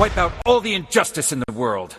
Wipe out all the injustice in the world.